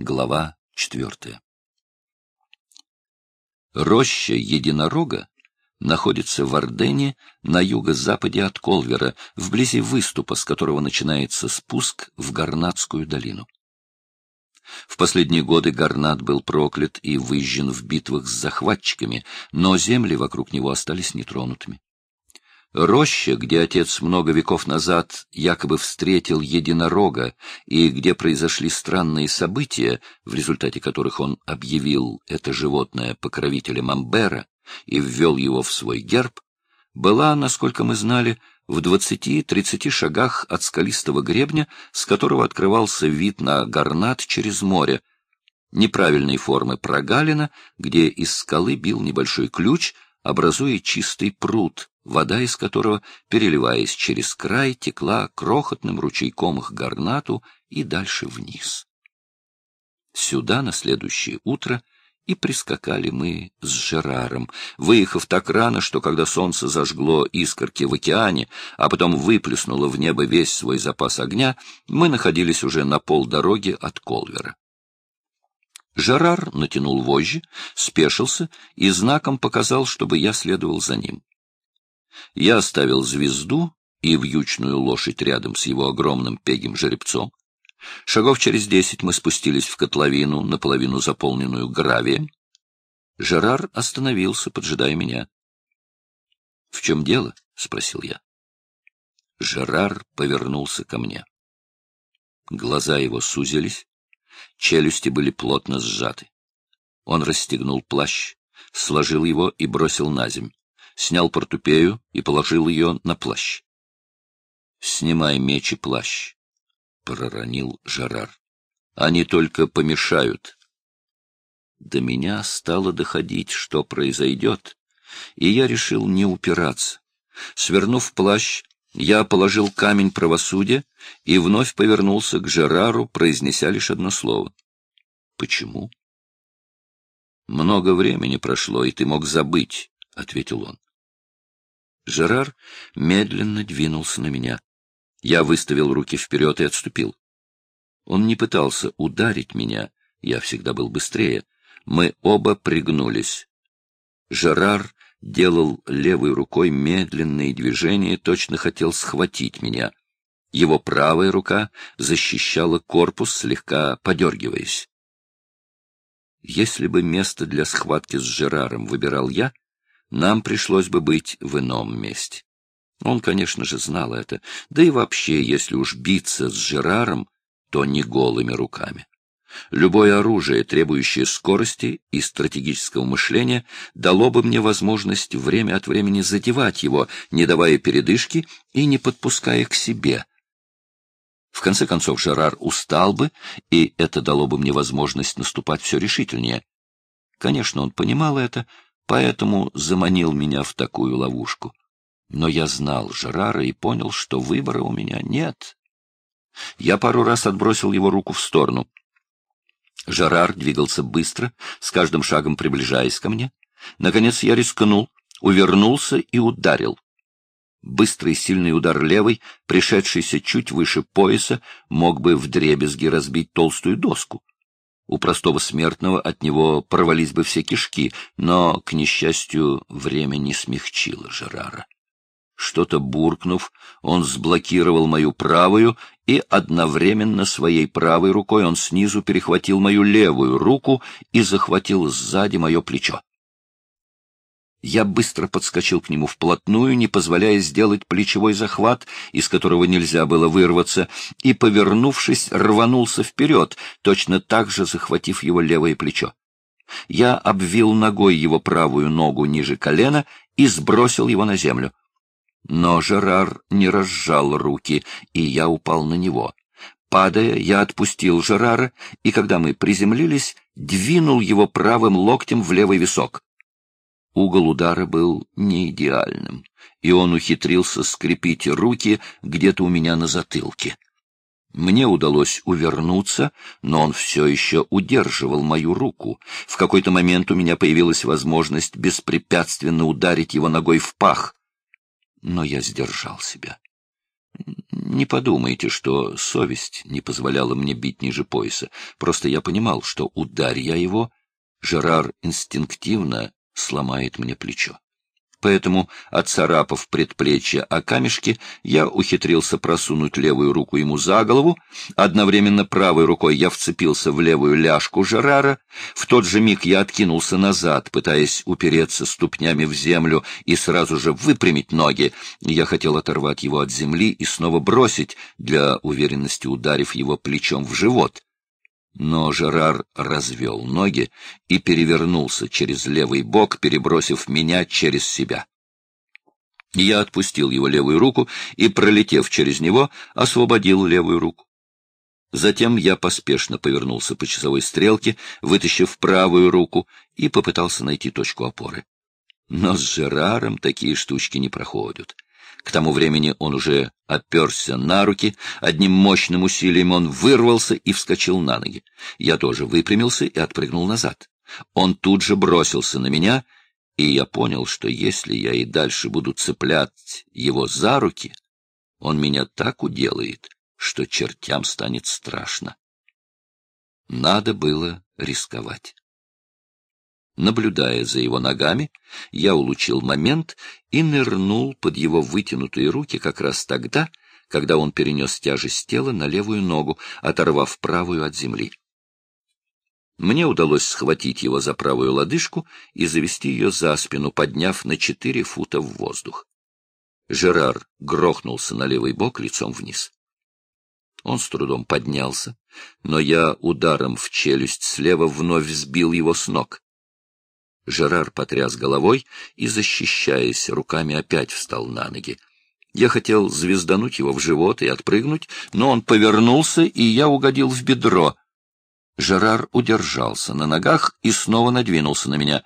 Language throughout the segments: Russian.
Глава четвертая. Роща единорога находится в Ордене на юго-западе от Колвера, вблизи выступа, с которого начинается спуск в Гарнатскую долину. В последние годы Гарнат был проклят и выжжен в битвах с захватчиками, но земли вокруг него остались нетронутыми. Роща, где отец много веков назад якобы встретил единорога и где произошли странные события, в результате которых он объявил это животное покровителем Амбера и ввел его в свой герб, была, насколько мы знали, в двадцати-тридцати шагах от скалистого гребня, с которого открывался вид на горнат через море, неправильной формы прогалина, где из скалы бил небольшой ключ, образуя чистый пруд, вода из которого, переливаясь через край, текла крохотным ручейком к горнату и дальше вниз. Сюда на следующее утро и прискакали мы с Жераром, выехав так рано, что когда солнце зажгло искорки в океане, а потом выплеснуло в небо весь свой запас огня, мы находились уже на полдороги от Колвера. Жерар натянул вожжи, спешился и знаком показал, чтобы я следовал за ним. Я оставил звезду и вьючную лошадь рядом с его огромным пегим жеребцом. Шагов через десять мы спустились в котловину, наполовину заполненную гравием. Жерар остановился, поджидая меня. — В чем дело? — спросил я. Жерар повернулся ко мне. Глаза его сузились, челюсти были плотно сжаты. Он расстегнул плащ, сложил его и бросил на земь снял портупею и положил ее на плащ. — Снимай меч и плащ, — проронил Жерар. — Они только помешают. До меня стало доходить, что произойдет, и я решил не упираться. Свернув плащ, я положил камень правосудия и вновь повернулся к Жерару, произнеся лишь одно слово. — Почему? — Много времени прошло, и ты мог забыть, — ответил он. Жерар медленно двинулся на меня. Я выставил руки вперед и отступил. Он не пытался ударить меня, я всегда был быстрее. Мы оба пригнулись. Жерар делал левой рукой медленные движения, точно хотел схватить меня. Его правая рука защищала корпус, слегка подергиваясь. Если бы место для схватки с Жераром выбирал я, нам пришлось бы быть в ином месте. Он, конечно же, знал это, да и вообще, если уж биться с Жераром, то не голыми руками. Любое оружие, требующее скорости и стратегического мышления, дало бы мне возможность время от времени задевать его, не давая передышки и не подпуская к себе. В конце концов, Жерар устал бы, и это дало бы мне возможность наступать все решительнее. Конечно, он понимал это, поэтому заманил меня в такую ловушку. Но я знал Жерара и понял, что выбора у меня нет. Я пару раз отбросил его руку в сторону. Жерар двигался быстро, с каждым шагом приближаясь ко мне. Наконец я рискнул, увернулся и ударил. Быстрый сильный удар левой, пришедшийся чуть выше пояса, мог бы вдребезги разбить толстую доску. У простого смертного от него порвались бы все кишки, но, к несчастью, время не смягчило Жерара. Что-то буркнув, он сблокировал мою правую, и одновременно своей правой рукой он снизу перехватил мою левую руку и захватил сзади мое плечо. Я быстро подскочил к нему вплотную, не позволяя сделать плечевой захват, из которого нельзя было вырваться, и, повернувшись, рванулся вперед, точно так же захватив его левое плечо. Я обвил ногой его правую ногу ниже колена и сбросил его на землю. Но Жерар не разжал руки, и я упал на него. Падая, я отпустил Жерара, и когда мы приземлились, двинул его правым локтем в левый висок. Угол удара был не идеальным, и он ухитрился скрепить руки где-то у меня на затылке. Мне удалось увернуться, но он все еще удерживал мою руку. В какой-то момент у меня появилась возможность беспрепятственно ударить его ногой в пах. Но я сдержал себя. Не подумайте, что совесть не позволяла мне бить ниже пояса. Просто я понимал, что ударь я его, Жерар инстинктивно сломает мне плечо. Поэтому, отцарапав предплечье о камешки, я ухитрился просунуть левую руку ему за голову, одновременно правой рукой я вцепился в левую ляжку Жерара, в тот же миг я откинулся назад, пытаясь упереться ступнями в землю и сразу же выпрямить ноги. Я хотел оторвать его от земли и снова бросить, для уверенности ударив его плечом в живот. Но Жерар развел ноги и перевернулся через левый бок, перебросив меня через себя. Я отпустил его левую руку и, пролетев через него, освободил левую руку. Затем я поспешно повернулся по часовой стрелке, вытащив правую руку, и попытался найти точку опоры. Но с Жераром такие штучки не проходят. К тому времени он уже оперся на руки, одним мощным усилием он вырвался и вскочил на ноги. Я тоже выпрямился и отпрыгнул назад. Он тут же бросился на меня, и я понял, что если я и дальше буду цеплять его за руки, он меня так уделает, что чертям станет страшно. Надо было рисковать. Наблюдая за его ногами, я улучил момент и нырнул под его вытянутые руки как раз тогда, когда он перенес тяжесть тела на левую ногу, оторвав правую от земли. Мне удалось схватить его за правую лодыжку и завести ее за спину, подняв на четыре фута в воздух. Жерар грохнулся на левый бок лицом вниз. Он с трудом поднялся, но я ударом в челюсть слева вновь сбил его с ног. Жерар потряс головой и, защищаясь руками, опять встал на ноги. Я хотел звездануть его в живот и отпрыгнуть, но он повернулся, и я угодил в бедро. Жерар удержался на ногах и снова надвинулся на меня.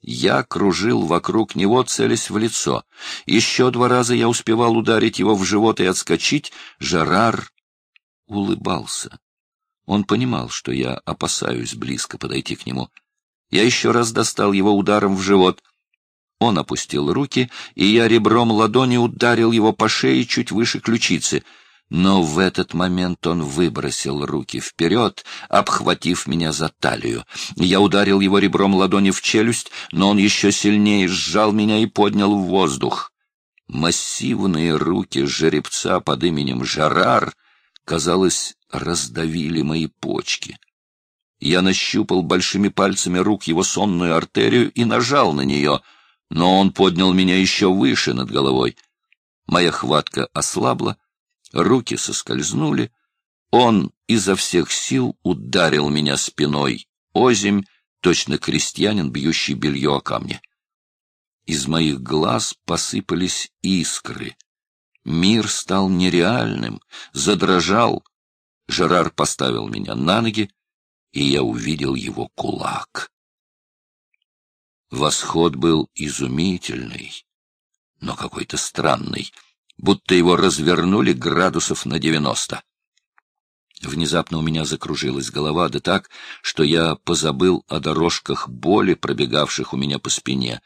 Я кружил вокруг него, целясь в лицо. Еще два раза я успевал ударить его в живот и отскочить. Жерар улыбался. Он понимал, что я опасаюсь близко подойти к нему. Я еще раз достал его ударом в живот. Он опустил руки, и я ребром ладони ударил его по шее чуть выше ключицы. Но в этот момент он выбросил руки вперед, обхватив меня за талию. Я ударил его ребром ладони в челюсть, но он еще сильнее сжал меня и поднял в воздух. Массивные руки жеребца под именем Жарар, казалось, раздавили мои почки. Я нащупал большими пальцами рук его сонную артерию и нажал на нее, но он поднял меня еще выше над головой. Моя хватка ослабла, руки соскользнули, он изо всех сил ударил меня спиной озимь, точно крестьянин, бьющий белье о камни. Из моих глаз посыпались искры. Мир стал нереальным, задрожал. Жерар поставил меня на ноги, и я увидел его кулак. Восход был изумительный, но какой-то странный, будто его развернули градусов на девяносто. Внезапно у меня закружилась голова, да так, что я позабыл о дорожках боли, пробегавших у меня по спине.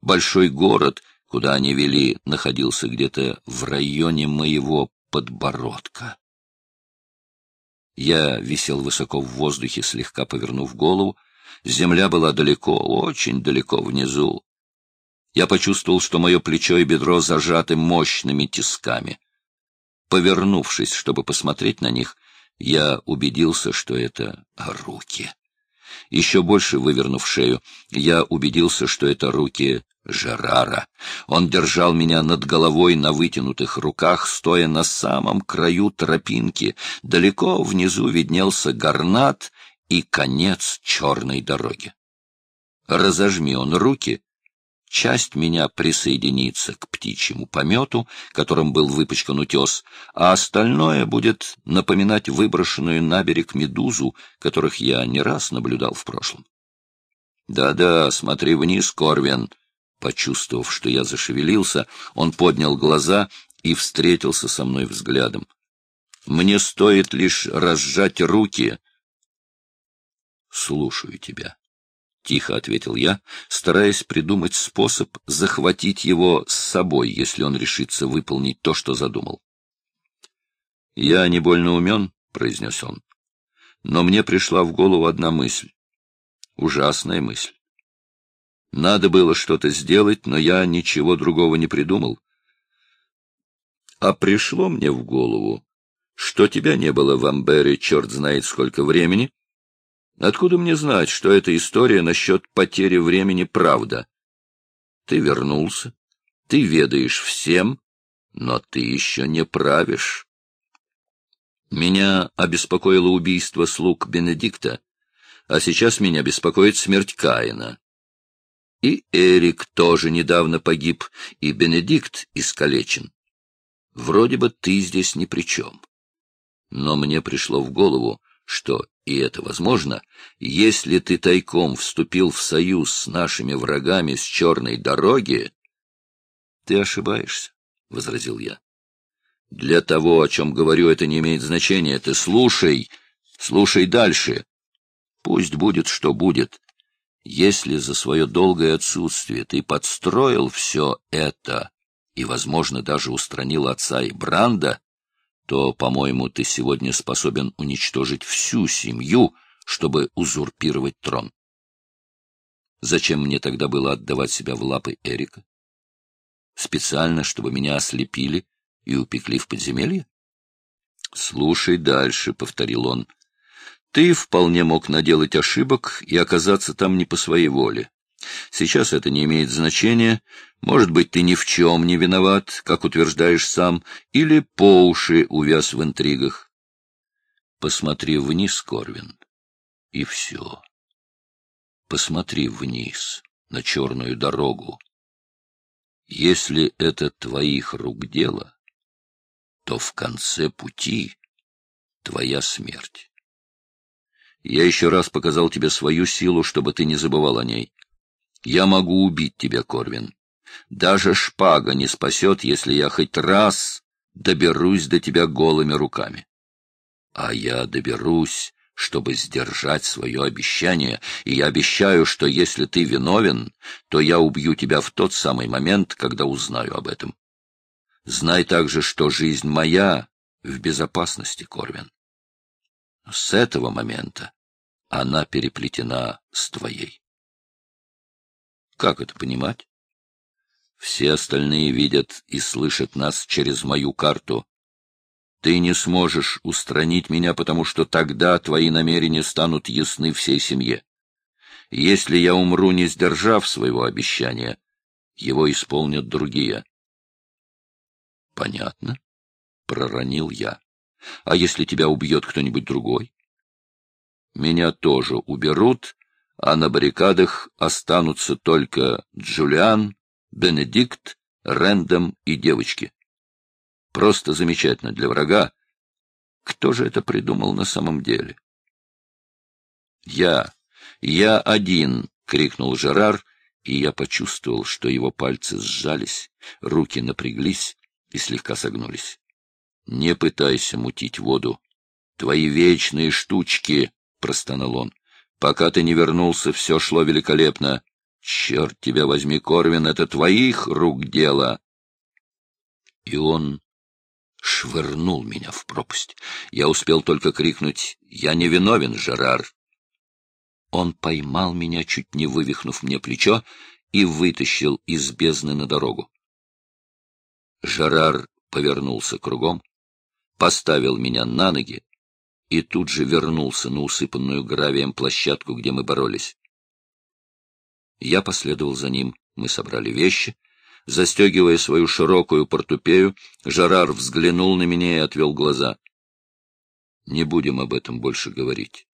Большой город, куда они вели, находился где-то в районе моего подбородка. Я висел высоко в воздухе, слегка повернув голову. Земля была далеко, очень далеко внизу. Я почувствовал, что мое плечо и бедро зажаты мощными тисками. Повернувшись, чтобы посмотреть на них, я убедился, что это руки. Еще больше вывернув шею, я убедился, что это руки Жерара. Он держал меня над головой на вытянутых руках, стоя на самом краю тропинки. Далеко внизу виднелся горнат и конец черной дороги. Разожми он руки, часть меня присоединится к птичьему помету, которым был выпачкан утес, а остальное будет напоминать выброшенную на берег медузу, которых я не раз наблюдал в прошлом. «Да-да, смотри вниз, Корвин», Почувствовав, что я зашевелился, он поднял глаза и встретился со мной взглядом. Мне стоит лишь разжать руки. Слушаю тебя. тихо ответил я, стараясь придумать способ захватить его с собой, если он решится выполнить то, что задумал. «Я не больно умен», — произнес он, — «но мне пришла в голову одна мысль. Ужасная мысль. Надо было что-то сделать, но я ничего другого не придумал. А пришло мне в голову, что тебя не было в Амбере черт знает сколько времени, Откуда мне знать, что эта история насчет потери времени правда? Ты вернулся, ты ведаешь всем, но ты еще не правишь. Меня обеспокоило убийство слуг Бенедикта, а сейчас меня беспокоит смерть Каина. И Эрик тоже недавно погиб, и Бенедикт искалечен. Вроде бы ты здесь ни при чем. Но мне пришло в голову, что, и это возможно, если ты тайком вступил в союз с нашими врагами с черной дороги... — Ты ошибаешься, — возразил я. — Для того, о чем говорю, это не имеет значения. Ты слушай, слушай дальше. Пусть будет, что будет. Если за свое долгое отсутствие ты подстроил все это и, возможно, даже устранил отца и Бранда, то, по-моему, ты сегодня способен уничтожить всю семью, чтобы узурпировать трон. Зачем мне тогда было отдавать себя в лапы Эрика? Специально, чтобы меня ослепили и упекли в подземелье? — Слушай дальше, — повторил он. — Ты вполне мог наделать ошибок и оказаться там не по своей воле. Сейчас это не имеет значения. Может быть, ты ни в чем не виноват, как утверждаешь сам, или по уши увяз в интригах. Посмотри вниз, Корвин, и все. Посмотри вниз, на черную дорогу. Если это твоих рук дело, то в конце пути твоя смерть. Я еще раз показал тебе свою силу, чтобы ты не забывал о ней. Я могу убить тебя, Корвин. Даже шпага не спасет, если я хоть раз доберусь до тебя голыми руками. А я доберусь, чтобы сдержать свое обещание, и я обещаю, что если ты виновен, то я убью тебя в тот самый момент, когда узнаю об этом. Знай также, что жизнь моя в безопасности, Корвин. С этого момента она переплетена с твоей. Как это понимать? Все остальные видят и слышат нас через мою карту. Ты не сможешь устранить меня, потому что тогда твои намерения станут ясны всей семье. Если я умру, не сдержав своего обещания, его исполнят другие. — Понятно, — проронил я. — А если тебя убьет кто-нибудь другой? — Меня тоже уберут, а на баррикадах останутся только Джулиан, Бенедикт, Рэндом и девочки. Просто замечательно для врага. Кто же это придумал на самом деле? «Я! Я один!» — крикнул Жерар, и я почувствовал, что его пальцы сжались, руки напряглись и слегка согнулись. «Не пытайся мутить воду. Твои вечные штучки!» — простонал он. Пока ты не вернулся, все шло великолепно. Черт тебя возьми, Корвин, это твоих рук дело. И он швырнул меня в пропасть. Я успел только крикнуть «Я не виновен, Жерар!» Он поймал меня, чуть не вывихнув мне плечо, и вытащил из бездны на дорогу. Жерар повернулся кругом, поставил меня на ноги, и тут же вернулся на усыпанную гравием площадку, где мы боролись. Я последовал за ним, мы собрали вещи. Застегивая свою широкую портупею, Жарар взглянул на меня и отвел глаза. — Не будем об этом больше говорить.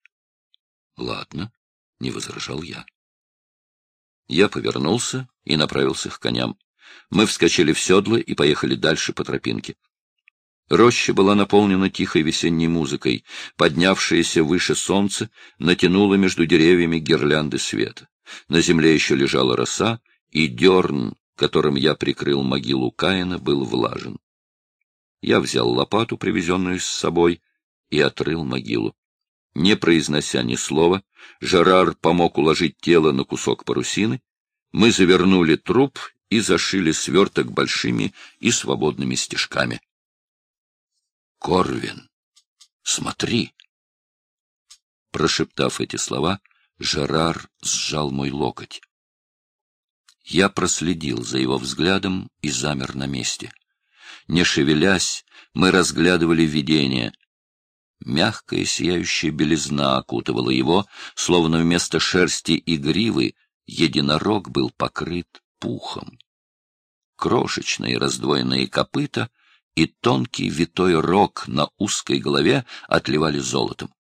— Ладно, — не возражал я. Я повернулся и направился к коням. Мы вскочили в седло и поехали дальше по тропинке. Роща была наполнена тихой весенней музыкой. Поднявшееся выше солнце натянуло между деревьями гирлянды света. На земле еще лежала роса, и дерн, которым я прикрыл могилу Каина, был влажен. Я взял лопату, привезенную с собой, и отрыл могилу. Не произнося ни слова, Жерар помог уложить тело на кусок парусины. Мы завернули труп и зашили сверток большими и свободными стежками. — Корвин, смотри! Прошептав эти слова, Жерар сжал мой локоть. Я проследил за его взглядом и замер на месте. Не шевелясь, мы разглядывали видение. Мягкая сияющая белизна окутывала его, словно вместо шерсти и гривы единорог был покрыт пухом. Крошечные раздвоенные копыта и тонкий витой рог на узкой голове отливали золотом.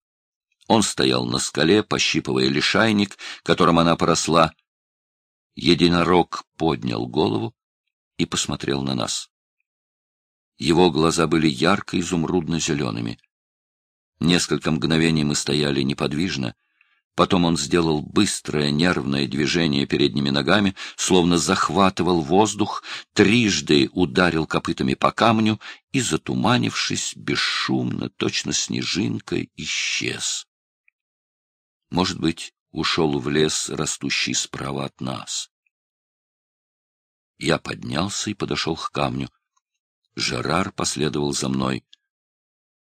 Он стоял на скале, пощипывая лишайник, которым она поросла. Единорог поднял голову и посмотрел на нас. Его глаза были ярко-изумрудно-зелеными. Несколько мгновений мы стояли неподвижно, потом он сделал быстрое нервное движение передними ногами, словно захватывал воздух, трижды ударил копытами по камню и, затуманившись, бесшумно, точно снежинкой, исчез. Может быть, ушел в лес, растущий справа от нас. Я поднялся и подошел к камню. Жерар последовал за мной.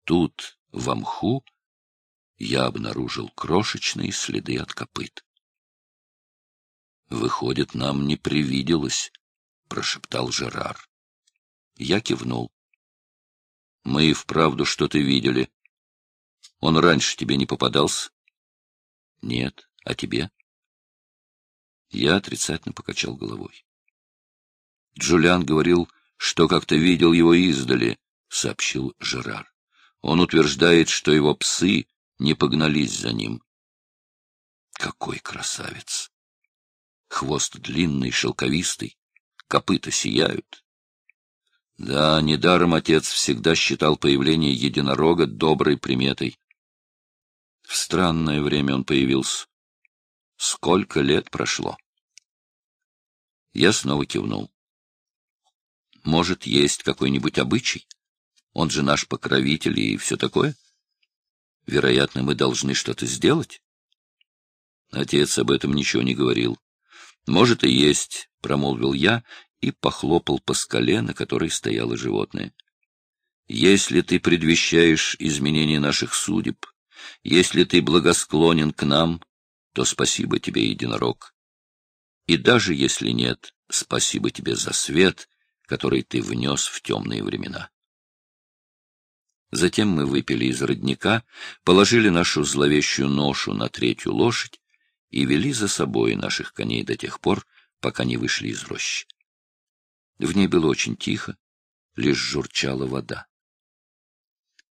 Тут, в мху, я обнаружил крошечные следы от копыт. «Выходит, нам не привиделось», — прошептал Жерар. Я кивнул. «Мы и вправду что-то видели. Он раньше тебе не попадался?» «Нет. А тебе?» Я отрицательно покачал головой. Джулиан говорил, что как-то видел его издали, — сообщил Жерар. Он утверждает, что его псы не погнались за ним. Какой красавец! Хвост длинный, шелковистый, копыта сияют. Да, недаром отец всегда считал появление единорога доброй приметой. В странное время он появился. Сколько лет прошло? Я снова кивнул. Может, есть какой-нибудь обычай? Он же наш покровитель и все такое. Вероятно, мы должны что-то сделать. Отец об этом ничего не говорил. Может, и есть, — промолвил я и похлопал по скале, на которой стояло животное. Если ты предвещаешь изменение наших судеб, если ты благосклонен к нам, то спасибо тебе, единорог. И даже если нет, спасибо тебе за свет, который ты внес в темные времена. Затем мы выпили из родника, положили нашу зловещую ношу на третью лошадь и вели за собой наших коней до тех пор, пока не вышли из рощи. В ней было очень тихо, лишь журчала вода.